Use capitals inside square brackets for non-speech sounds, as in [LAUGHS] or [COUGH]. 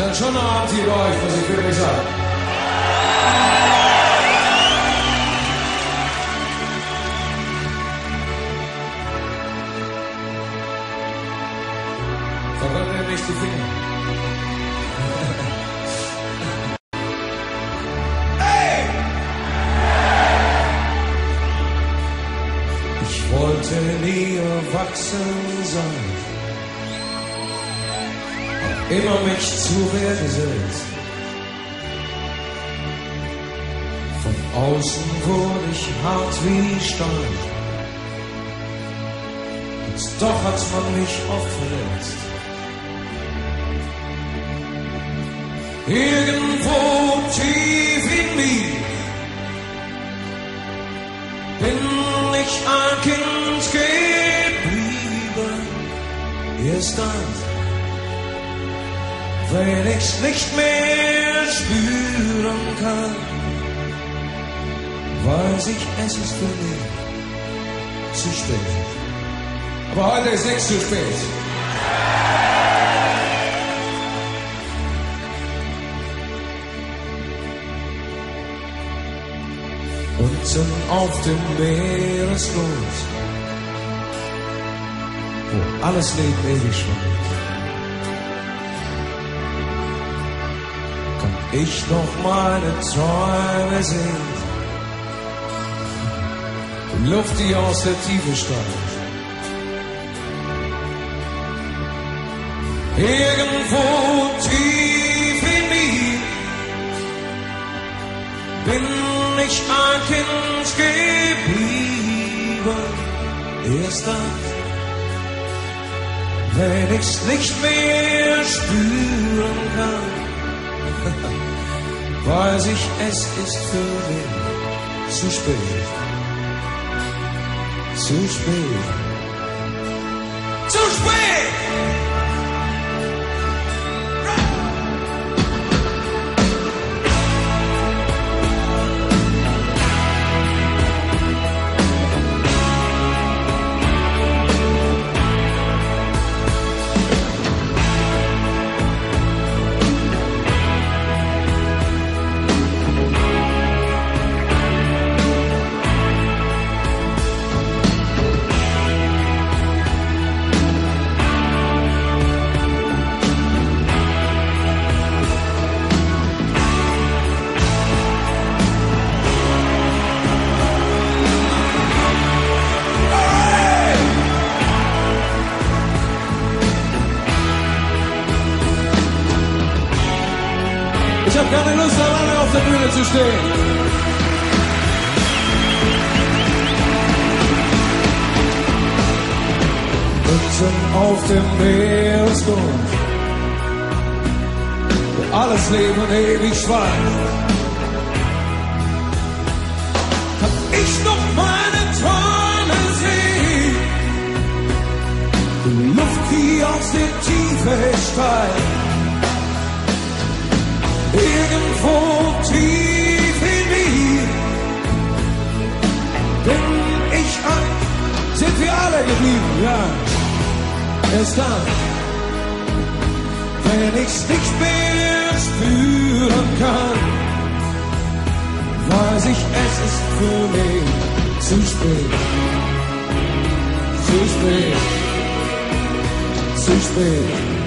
Ist ein schöner hier bei euch, muss ich wirklich sagen. Verbrennt mir nicht die Finger. [LAUGHS] Ich wollte nie erwachsen sein, immer mich zur Wehr gesetzt. Von außen wurde ich hart wie Stein, und doch hat man mich oft verletzt. Irgendwo tief in mir bin ich ein Kind geblieben. Erst dann, wenn ich's nicht mehr spüren kann, weiß ich, es ist für mich zu spät. Aber heute ist nichts zu spät. Unten auf dem Meeresgrund, wo alles Leben ewig schwimmt, ich noch meine Träume. Die Luft, die aus der Tiefe steigt. Irgendwo tief in mir bin ich ein Kind geblieben. Erst dann, wenn ich's nicht mehr spüren kann, [LAUGHS] weiß ich, es ist für mich zu spät. Zu spät. Ich habe keine Lust, alleine auf der Bühne zu stehen. Unten auf dem Meeresgrund, wo alles Leben ewig schweigt, kann ich noch meine Träume sehen. Die Luft, die aus der Tiefe steigt. Erst dann, wenn ich's nicht mehr spüren kann, weiß ich, es ist für mich zu spät. Zu spät. Zu spät.